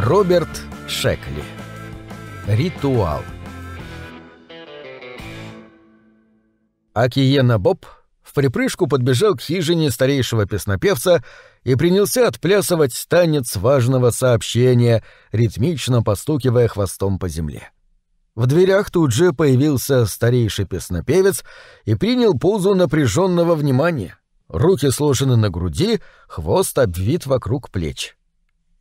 Роберт Шекли. Ритуал. Акиена Боб в припрыжку подбежал к хижине старейшего песнопевца и принялся отплясывать танец важного сообщения, ритмично постукивая хвостом по земле. В дверях тут же появился старейший песнопевец и принял позу напряженного внимания. Руки сложены на груди, хвост обвит вокруг плеч.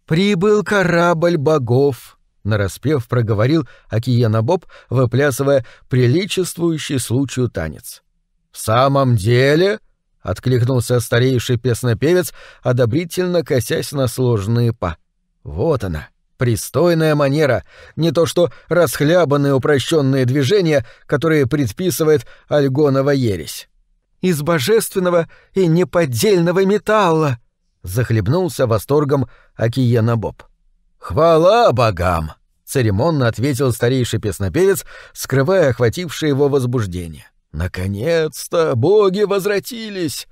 «Прибыл корабль богов», — нараспев проговорил Акиена Боб, выплясывая приличествующий случаю танец. «В самом деле?» — откликнулся старейший песнопевец, одобрительно косясь на сложные па. «Вот она, пристойная манера, не то что расхлябанные упрощенные движения, которые предписывает Альгонова ересь». «Из божественного и неподдельного металла!» Захлебнулся восторгом Акиена Боб. «Хвала богам!» — церемонно ответил старейший песнопевец, скрывая охватившее его возбуждение. «Наконец-то боги возвратились!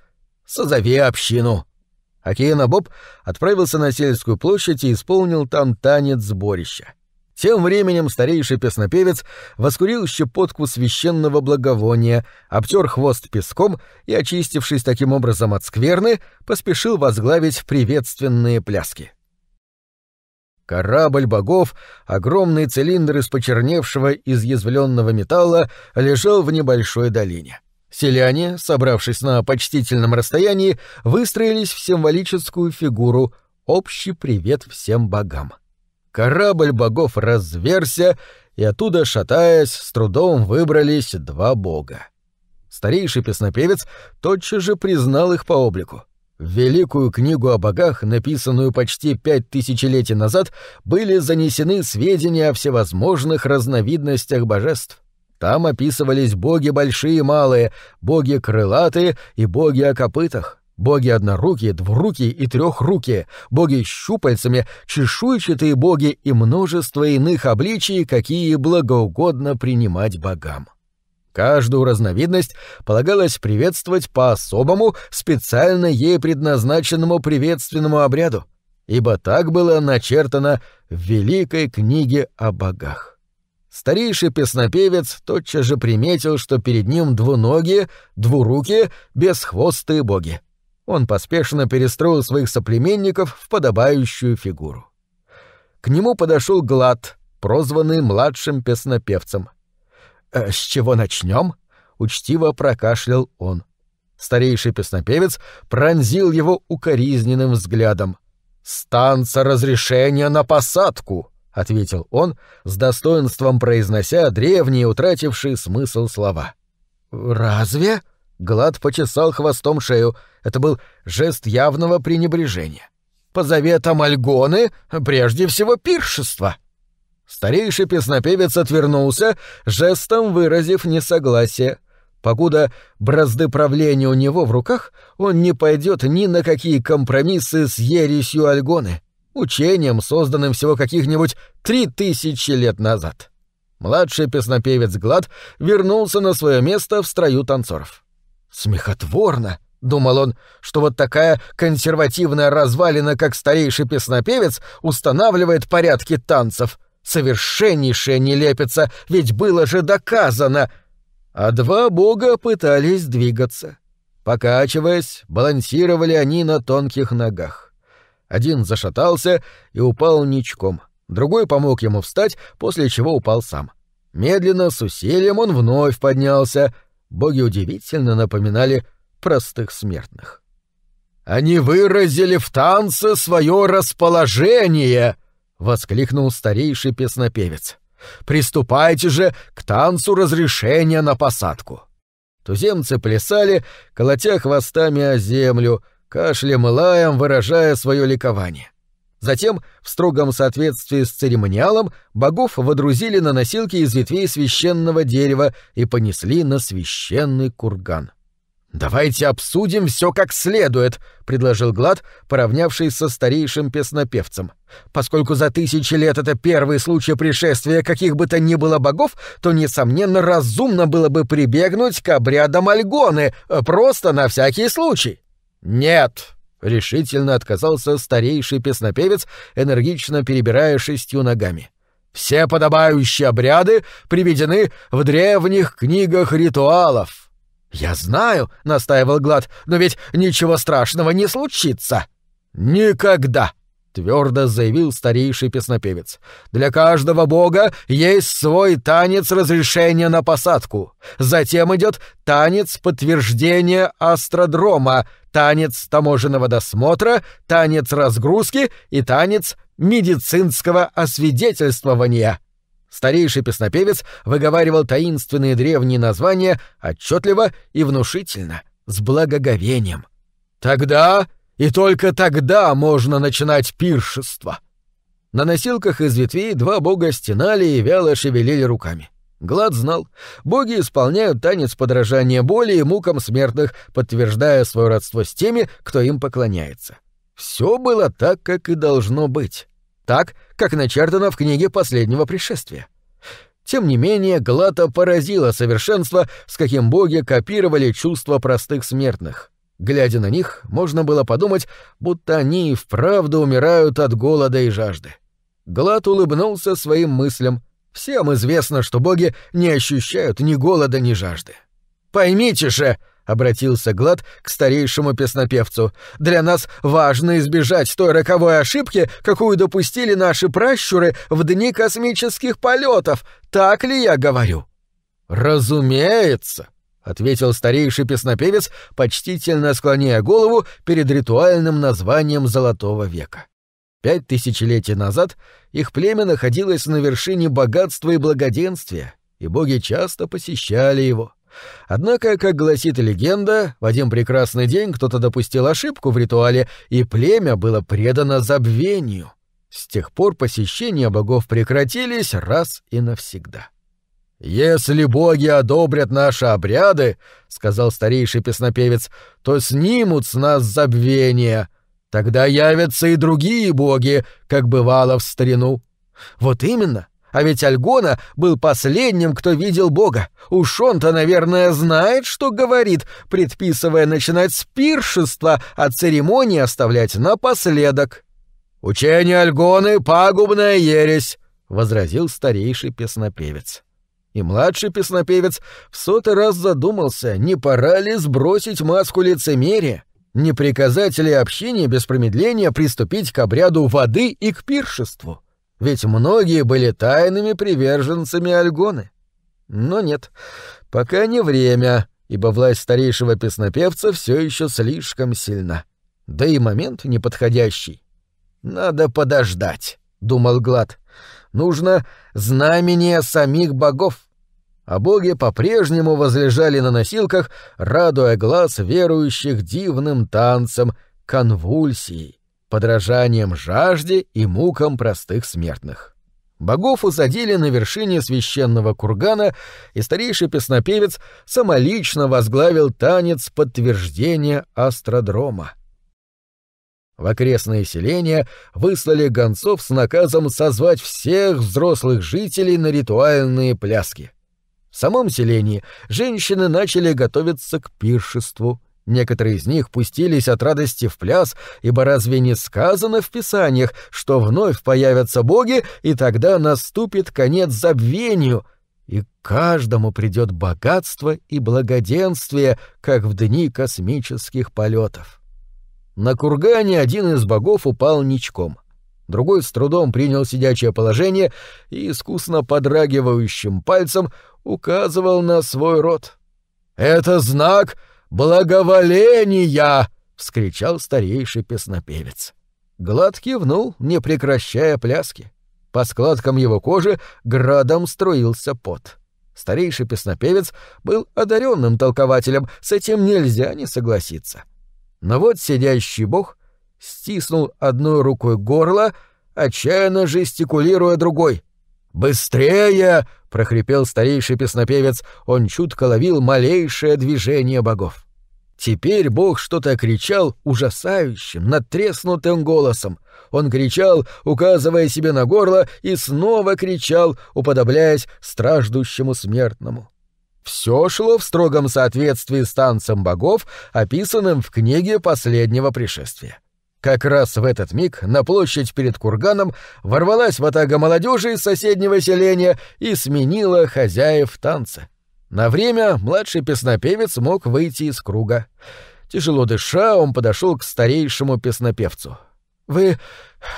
Созови общину!» Акиена Боб отправился на сельскую площадь и исполнил там танец сборища. Тем временем старейший песнопевец воскурил щепотку священного благовония, обтер хвост песком и, очистившись таким образом от скверны, поспешил возглавить приветственные пляски. Корабль богов, огромный цилиндр из почерневшего изъязвленного металла, лежал в небольшой долине. Селяне, собравшись на почтительном расстоянии, выстроились в символическую фигуру «Общий привет всем богам». Корабль богов разверся, и оттуда, шатаясь, с трудом выбрались два бога. Старейший песнопевец тотчас же признал их по облику. В великую книгу о богах, написанную почти пять тысячелетий назад, были занесены сведения о всевозможных разновидностях божеств. Там описывались боги большие и малые, боги крылатые и боги о копытах, Боги однорукие, двурукие и трехрукие, боги с щупальцами, чешуйчатые боги и множество иных обличий, какие благоугодно принимать богам. Каждую разновидность полагалось приветствовать по особому, специально ей предназначенному приветственному обряду, ибо так было начертано в Великой книге о богах. Старейший песнопевец тотчас же приметил, что перед ним двуногие, двурукие, бесхвостые боги он поспешно перестроил своих соплеменников в подобающую фигуру. К нему подошел Глад, прозванный младшим песнопевцем. «Э, «С чего начнем?» — учтиво прокашлял он. Старейший песнопевец пронзил его укоризненным взглядом. «Станца разрешения на посадку!» — ответил он, с достоинством произнося древние, утратившие смысл слова. «Разве?» Глад почесал хвостом шею. Это был жест явного пренебрежения. По заветам Альгоны, прежде всего пиршество. Старейший песнопевец отвернулся, жестом выразив несогласие. Покуда бразды правления у него в руках, он не пойдет ни на какие компромиссы с ересью Альгоны, учением, созданным всего каких-нибудь три тысячи лет назад. Младший песнопевец Глад вернулся на свое место в строю танцоров. Смехотворно, думал он, что вот такая консервативная развалина, как старейший песнопевец, устанавливает порядки танцев. Совершеннейшая нелепица, ведь было же доказано. А два бога пытались двигаться. Покачиваясь, балансировали они на тонких ногах. Один зашатался и упал ничком, другой помог ему встать, после чего упал сам. Медленно, с усилием он вновь поднялся — боги удивительно напоминали простых смертных. «Они выразили в танце свое расположение!» — воскликнул старейший песнопевец. «Приступайте же к танцу разрешения на посадку!» Туземцы плясали, колотя хвостами о землю, кашлем и лаем выражая свое ликование. Затем, в строгом соответствии с церемониалом, богов водрузили на носилки из ветвей священного дерева и понесли на священный курган. «Давайте обсудим все как следует», — предложил Глад, поравнявшись со старейшим песнопевцем. «Поскольку за тысячи лет это первый случай пришествия каких бы то ни было богов, то, несомненно, разумно было бы прибегнуть к обрядам Альгоны, просто на всякий случай». «Нет», — решительно отказался старейший песнопевец, энергично перебирая шестью ногами. «Все подобающие обряды приведены в древних книгах ритуалов». «Я знаю», — настаивал Глад, — «но ведь ничего страшного не случится». «Никогда», твердо заявил старейший песнопевец. Для каждого бога есть свой танец разрешения на посадку. Затем идет танец подтверждения астродрома, танец таможенного досмотра, танец разгрузки и танец медицинского освидетельствования. Старейший песнопевец выговаривал таинственные древние названия отчетливо и внушительно, с благоговением. Тогда и только тогда можно начинать пиршество. На носилках из ветвей два бога стенали и вяло шевелили руками. Глад знал, боги исполняют танец подражания боли и мукам смертных, подтверждая свое родство с теми, кто им поклоняется. Все было так, как и должно быть. Так, как начертано в книге последнего пришествия. Тем не менее, Глата поразило совершенство, с каким боги копировали чувства простых смертных. Глядя на них, можно было подумать, будто они и вправду умирают от голода и жажды. Глад улыбнулся своим мыслям. Всем известно, что боги не ощущают ни голода, ни жажды. «Поймите же!» — обратился Глад к старейшему песнопевцу. «Для нас важно избежать той роковой ошибки, какую допустили наши пращуры в дни космических полетов. Так ли я говорю?» «Разумеется!» Ответил старейший песнопевец, почтительно склоняя голову перед ритуальным названием Золотого века. Пять тысячелетий назад их племя находилось на вершине богатства и благоденствия, и боги часто посещали его. Однако, как гласит легенда, в один прекрасный день кто-то допустил ошибку в ритуале, и племя было предано забвению. С тех пор посещения богов прекратились раз и навсегда. «Если боги одобрят наши обряды, — сказал старейший песнопевец, — то снимут с нас забвение. Тогда явятся и другие боги, как бывало в старину». «Вот именно. А ведь Альгона был последним, кто видел бога. Уж он-то, наверное, знает, что говорит, предписывая начинать с пиршества, а церемонии оставлять напоследок». «Учение Альгоны — пагубная ересь», — возразил старейший песнопевец. И младший песнопевец в сотый раз задумался, не пора ли сбросить маску лицемерия, не приказать ли общине без промедления приступить к обряду воды и к пиршеству. Ведь многие были тайными приверженцами Альгоны. Но нет, пока не время, ибо власть старейшего песнопевца все еще слишком сильна. Да и момент неподходящий. «Надо подождать», — думал Глад. «Нужно знамение самих богов а боги по-прежнему возлежали на носилках, радуя глаз верующих дивным танцем, конвульсией, подражанием жажде и мукам простых смертных. Богов усадили на вершине священного кургана, и старейший песнопевец самолично возглавил танец подтверждения астродрома. В окрестные селения выслали гонцов с наказом созвать всех взрослых жителей на ритуальные пляски. В самом селении женщины начали готовиться к пиршеству. Некоторые из них пустились от радости в пляс, ибо разве не сказано в писаниях, что вновь появятся боги, и тогда наступит конец забвению, и каждому придет богатство и благоденствие, как в дни космических полетов. На кургане один из богов упал ничком. Другой с трудом принял сидячее положение и искусно подрагивающим пальцем указывал на свой род. «Это знак благоволения!» — вскричал старейший песнопевец. Глад кивнул, не прекращая пляски. По складкам его кожи градом струился пот. Старейший песнопевец был одаренным толкователем, с этим нельзя не согласиться. Но вот сидящий бог стиснул одной рукой горло, отчаянно жестикулируя другой. «Быстрее!» — прохрипел старейший песнопевец, он чутко ловил малейшее движение богов. Теперь бог что-то кричал ужасающим, надтреснутым голосом. Он кричал, указывая себе на горло, и снова кричал, уподобляясь страждущему смертному. Все шло в строгом соответствии с танцем богов, описанным в книге последнего пришествия. Как раз в этот миг на площадь перед курганом ворвалась ватага молодежи из соседнего селения и сменила хозяев танца. На время младший песнопевец мог выйти из круга. Тяжело дыша, он подошел к старейшему песнопевцу. «Вы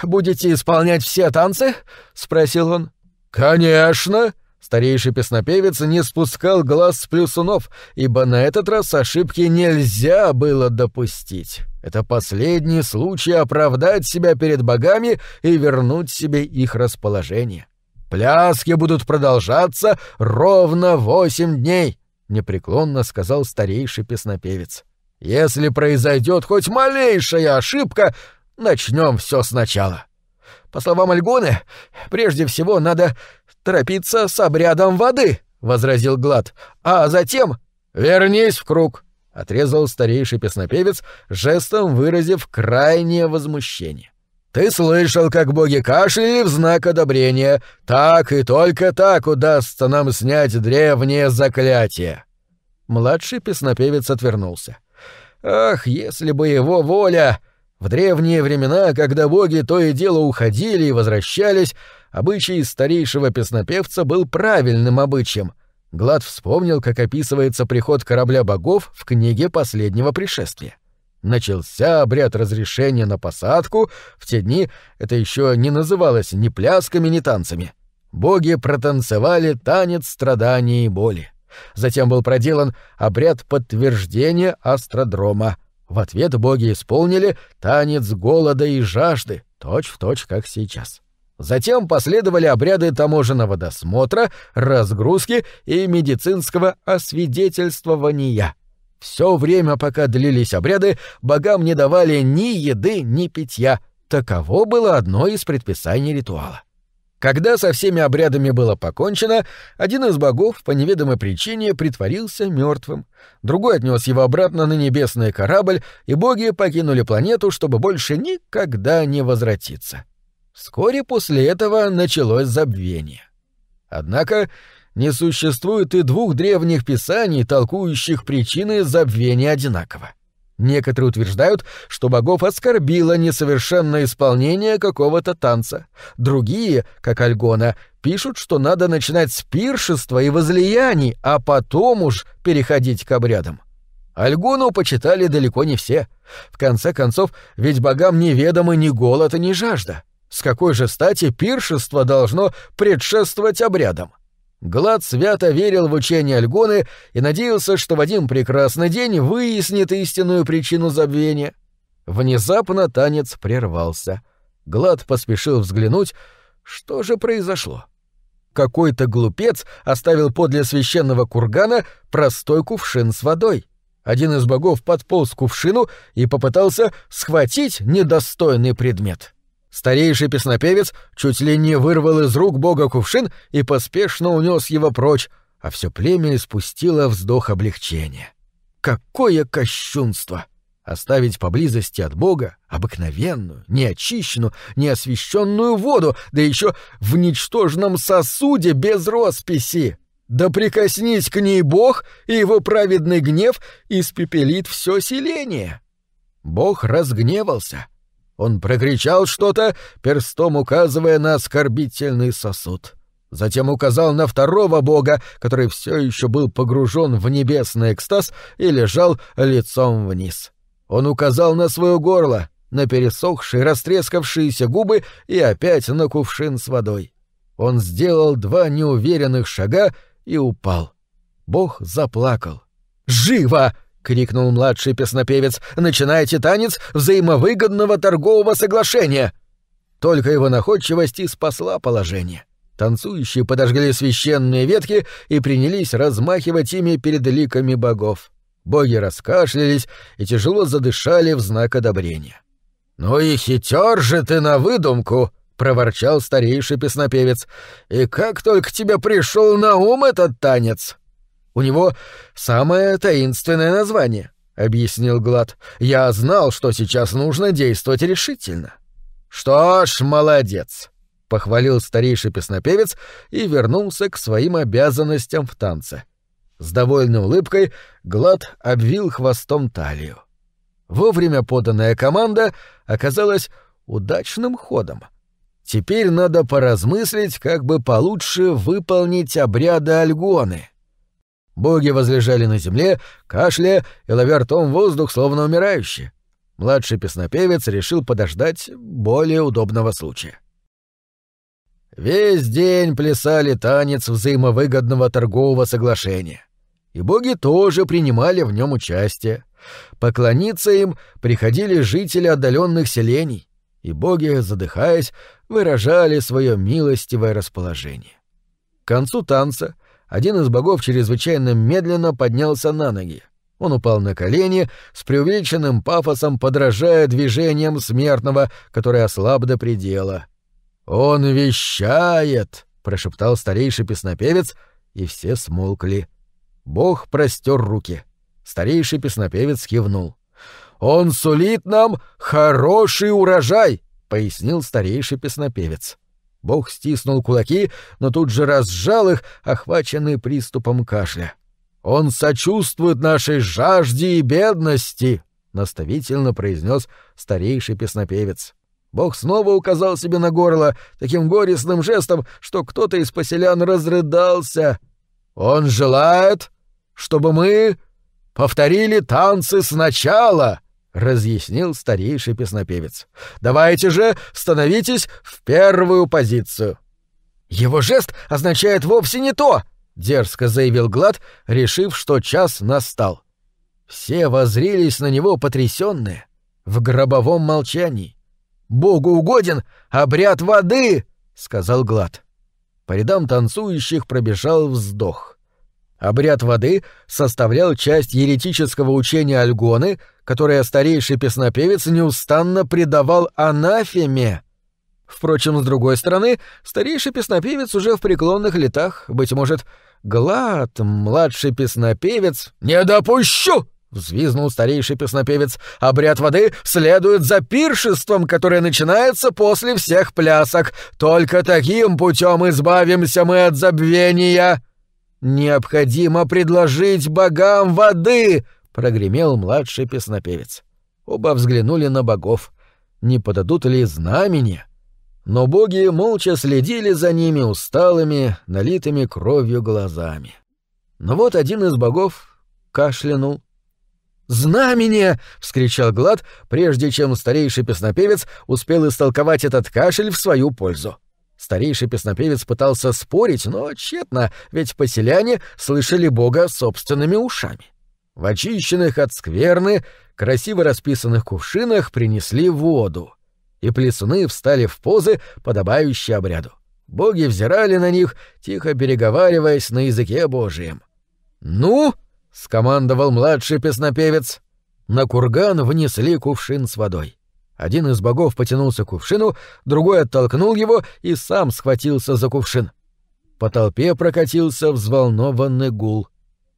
будете исполнять все танцы?» — спросил он. «Конечно!» Старейший песнопевец не спускал глаз с плюсунов, ибо на этот раз ошибки нельзя было допустить. Это последний случай оправдать себя перед богами и вернуть себе их расположение. «Пляски будут продолжаться ровно восемь дней», — непреклонно сказал старейший песнопевец. «Если произойдет хоть малейшая ошибка, начнем все сначала». По словам Альгоны, прежде всего надо торопиться с обрядом воды, — возразил Глад, — а затем... — Вернись в круг, — отрезал старейший песнопевец, жестом выразив крайнее возмущение. Ты слышал, как боги кашляли в знак одобрения. Так и только так удастся нам снять древнее заклятие. Младший песнопевец отвернулся. Ах, если бы его воля... В древние времена, когда боги то и дело уходили и возвращались, обычай старейшего песнопевца был правильным обычаем. Глад вспомнил, как описывается приход корабля богов в книге последнего пришествия. Начался обряд разрешения на посадку, в те дни это еще не называлось ни плясками, ни танцами. Боги протанцевали танец страданий и боли. Затем был проделан обряд подтверждения астродрома — в ответ боги исполнили танец голода и жажды, точь-в-точь, точь, как сейчас. Затем последовали обряды таможенного досмотра, разгрузки и медицинского освидетельствования. Все время, пока длились обряды, богам не давали ни еды, ни питья. Таково было одно из предписаний ритуала. Когда со всеми обрядами было покончено, один из богов по неведомой причине притворился мертвым, другой отнес его обратно на небесный корабль, и боги покинули планету, чтобы больше никогда не возвратиться. Вскоре после этого началось забвение. Однако не существует и двух древних писаний, толкующих причины забвения одинаково. Некоторые утверждают, что богов оскорбило несовершенное исполнение какого-то танца. Другие, как Альгона, пишут, что надо начинать с пиршества и возлияний, а потом уж переходить к обрядам. Альгону почитали далеко не все. В конце концов, ведь богам неведомы ни голод, ни жажда. С какой же стати пиршество должно предшествовать обрядам? Глад свято верил в учение Альгоны и надеялся, что в один прекрасный день выяснит истинную причину забвения. Внезапно танец прервался. Глад поспешил взглянуть, что же произошло. Какой-то глупец оставил подле священного кургана простой кувшин с водой. Один из богов подполз к кувшину и попытался схватить недостойный предмет. Старейший песнопевец чуть ли не вырвал из рук бога кувшин и поспешно унес его прочь, а все племя испустило вздох облегчения. Какое кощунство! Оставить поблизости от бога обыкновенную, неочищенную, неосвещенную воду, да еще в ничтожном сосуде без росписи! Да прикоснись к ней бог, и его праведный гнев испепелит все селение! Бог разгневался — он прокричал что-то, перстом указывая на оскорбительный сосуд. Затем указал на второго бога, который все еще был погружен в небесный экстаз и лежал лицом вниз. Он указал на свое горло, на пересохшие, растрескавшиеся губы и опять на кувшин с водой. Он сделал два неуверенных шага и упал. Бог заплакал. «Живо!» Крикнул младший песнопевец. «Начинайте танец взаимовыгодного торгового соглашения!» Только его находчивость и спасла положение. Танцующие подожгли священные ветки и принялись размахивать ими перед ликами богов. Боги раскашлялись и тяжело задышали в знак одобрения. «Ну и хитер же ты на выдумку!» — проворчал старейший песнопевец. «И как только тебе пришел на ум этот танец!» У него самое таинственное название, объяснил Глад. Я знал, что сейчас нужно действовать решительно. Что ж, молодец, похвалил старейший песнопевец и вернулся к своим обязанностям в танце. С довольной улыбкой Глад обвил хвостом талию. Вовремя поданная команда оказалась удачным ходом. Теперь надо поразмыслить, как бы получше выполнить обряды Альгоны. Боги возлежали на земле, кашляя и ловя ртом воздух, словно умирающие. Младший песнопевец решил подождать более удобного случая. Весь день плясали танец взаимовыгодного торгового соглашения. И боги тоже принимали в нем участие. Поклониться им приходили жители отдаленных селений, и боги, задыхаясь, выражали свое милостивое расположение. К концу танца один из богов чрезвычайно медленно поднялся на ноги. Он упал на колени, с преувеличенным пафосом подражая движениям смертного, который ослаб до предела — «Он вещает!» — прошептал старейший песнопевец, и все смолкли. Бог простер руки. Старейший песнопевец кивнул. «Он сулит нам хороший урожай!» — пояснил старейший песнопевец. Бог стиснул кулаки, но тут же разжал их, охваченный приступом кашля. «Он сочувствует нашей жажде и бедности!» — наставительно произнес старейший песнопевец. Бог снова указал себе на горло таким горестным жестом, что кто-то из поселян разрыдался. «Он желает, чтобы мы повторили танцы сначала», — разъяснил старейший песнопевец. «Давайте же становитесь в первую позицию». «Его жест означает вовсе не то», — дерзко заявил Глад, решив, что час настал. Все воззрились на него потрясенные, в гробовом молчании. Богу угоден обряд воды!» — сказал Глад. По рядам танцующих пробежал вздох. Обряд воды составлял часть еретического учения Альгоны, которое старейший песнопевец неустанно предавал анафеме. Впрочем, с другой стороны, старейший песнопевец уже в преклонных летах, быть может, Глад, младший песнопевец... «Не допущу!» — взвизнул старейший песнопевец. «Обряд воды следует за пиршеством, которое начинается после всех плясок. Только таким путем избавимся мы от забвения!» «Необходимо предложить богам воды!» — прогремел младший песнопевец. Оба взглянули на богов. Не подадут ли знамени? Но боги молча следили за ними усталыми, налитыми кровью глазами. Но вот один из богов кашлянул «Знамение!» — вскричал Глад, прежде чем старейший песнопевец успел истолковать этот кашель в свою пользу. Старейший песнопевец пытался спорить, но тщетно, ведь поселяне слышали Бога собственными ушами. В очищенных от скверны, красиво расписанных кувшинах принесли воду, и плесуны встали в позы, подобающие обряду. Боги взирали на них, тихо переговариваясь на языке Божием. «Ну!» — скомандовал младший песнопевец. На курган внесли кувшин с водой. Один из богов потянулся к кувшину, другой оттолкнул его и сам схватился за кувшин. По толпе прокатился взволнованный гул.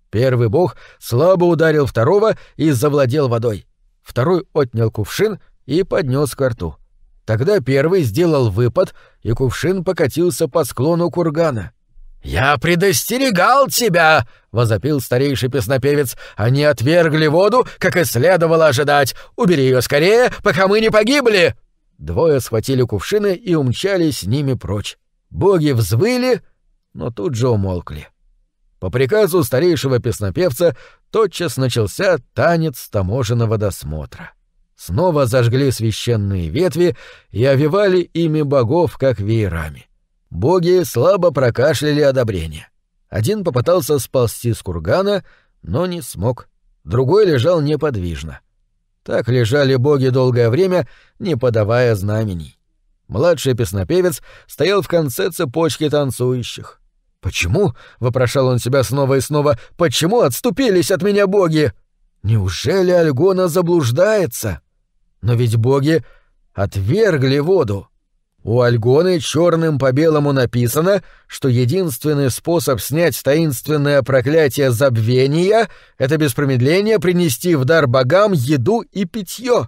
Первый бог слабо ударил второго и завладел водой. Второй отнял кувшин и поднес к рту. Тогда первый сделал выпад, и кувшин покатился по склону кургана. «Я предостерегал тебя!» — возопил старейший песнопевец. «Они отвергли воду, как и следовало ожидать. Убери ее скорее, пока мы не погибли!» Двое схватили кувшины и умчались с ними прочь. Боги взвыли, но тут же умолкли. По приказу старейшего песнопевца тотчас начался танец таможенного досмотра. Снова зажгли священные ветви и овивали ими богов, как веерами. Боги слабо прокашляли одобрение. Один попытался сползти с кургана, но не смог. Другой лежал неподвижно. Так лежали боги долгое время, не подавая знамений. Младший песнопевец стоял в конце цепочки танцующих. «Почему?» — вопрошал он себя снова и снова. «Почему отступились от меня боги? Неужели Альгона заблуждается? Но ведь боги отвергли воду. У Альгоны черным по белому написано, что единственный способ снять таинственное проклятие забвения — это без промедления принести в дар богам еду и питье.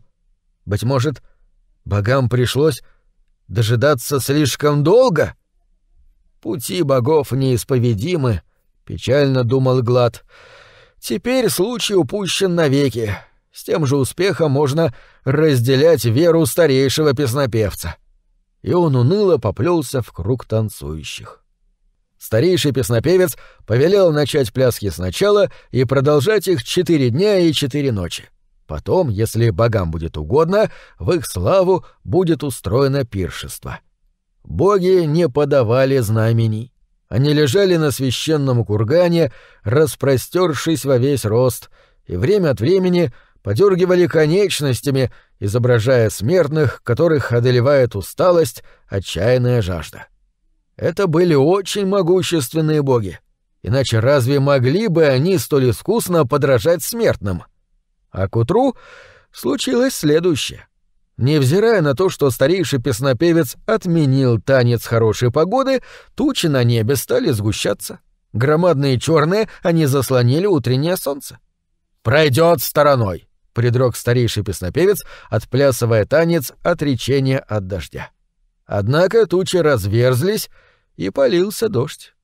Быть может, богам пришлось дожидаться слишком долго? Пути богов неисповедимы, Печально думал Глад. Теперь случай упущен навеки. С тем же успехом можно разделять веру старейшего песнопевца. И он уныло поплелся в круг танцующих. Старейший песнопевец повелел начать пляски сначала и продолжать их четыре дня и четыре ночи. Потом, если богам будет угодно, в их славу будет устроено пиршество. Боги не подавали знамений. Они лежали на священном кургане, распростершись во весь рост, и время от времени подергивали конечностями, изображая смертных, которых одолевает усталость, отчаянная жажда. Это были очень могущественные боги. Иначе разве могли бы они столь искусно подражать смертным? А к утру случилось следующее. Невзирая на то, что старейший песнопевец отменил танец хорошей погоды, тучи на небе стали сгущаться. Громадные черные они заслонили утреннее солнце. «Пройдет стороной», — предрек старейший песнопевец, отплясывая танец отречения от дождя. Однако тучи разверзлись, и полился дождь.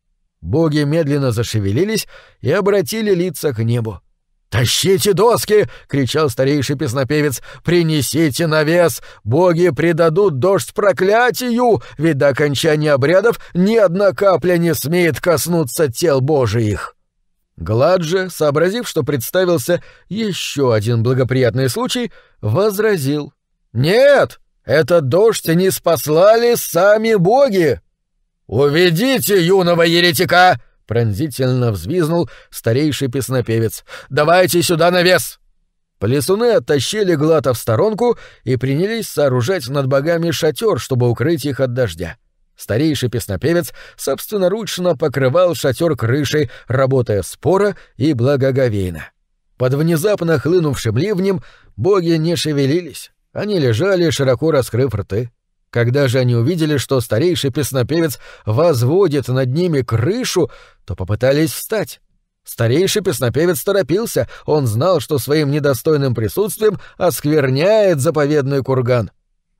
Боги медленно зашевелились и обратили лица к небу. «Тащите доски!» — кричал старейший песнопевец. «Принесите навес! Боги предадут дождь проклятию, ведь до окончания обрядов ни одна капля не смеет коснуться тел Божиих!» Глад же, сообразив, что представился еще один благоприятный случай, возразил. «Нет! Этот дождь не спаслали сами боги!» «Уведите юного еретика!» Пронзительно взвизнул старейший песнопевец. «Давайте сюда навес!» Плесуны оттащили Глата в сторонку и принялись сооружать над богами шатер, чтобы укрыть их от дождя. Старейший песнопевец собственноручно покрывал шатер крышей, работая споро и благоговейно. Под внезапно хлынувшим ливнем боги не шевелились. Они лежали, широко раскрыв рты. Когда же они увидели, что старейший песнопевец возводит над ними крышу, то попытались встать. Старейший песнопевец торопился, он знал, что своим недостойным присутствием оскверняет заповедный курган.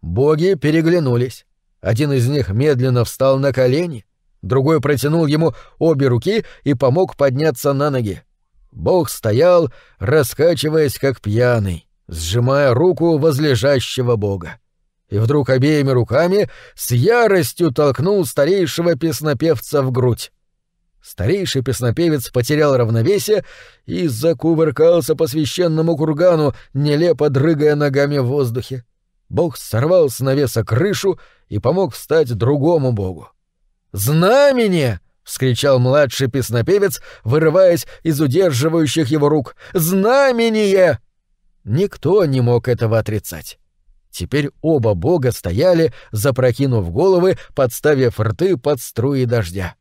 Боги переглянулись. Один из них медленно встал на колени, другой протянул ему обе руки и помог подняться на ноги. Бог стоял, раскачиваясь как пьяный, сжимая руку возлежащего бога и вдруг обеими руками с яростью толкнул старейшего песнопевца в грудь. Старейший песнопевец потерял равновесие и закувыркался по священному кургану, нелепо дрыгая ногами в воздухе. Бог сорвал с навеса крышу и помог встать другому богу. «Знамение!» — вскричал младший песнопевец, вырываясь из удерживающих его рук. «Знамение!» Никто не мог этого отрицать. Теперь оба бога стояли, запрокинув головы, подставив рты под струи дождя.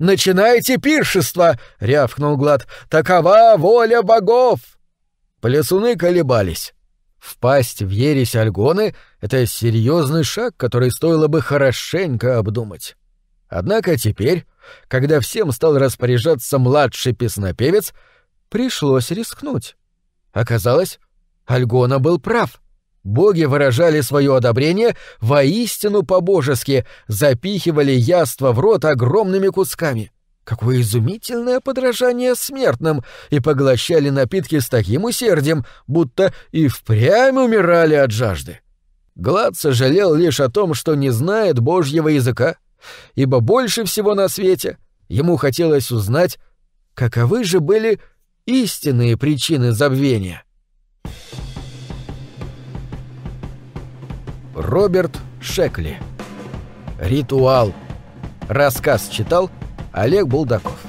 «Начинайте пиршество!» — рявкнул Глад. «Такова воля богов!» Плясуны колебались. Впасть в ересь Альгоны — это серьезный шаг, который стоило бы хорошенько обдумать. Однако теперь, когда всем стал распоряжаться младший песнопевец, пришлось рискнуть. Оказалось, Альгона был прав — Боги выражали свое одобрение воистину по-божески, запихивали яство в рот огромными кусками. Какое изумительное подражание смертным! И поглощали напитки с таким усердием, будто и впрямь умирали от жажды. Глад сожалел лишь о том, что не знает божьего языка, ибо больше всего на свете ему хотелось узнать, каковы же были истинные причины забвения. Роберт Шекли. Ритуал. Рассказ читал Олег Булдаков.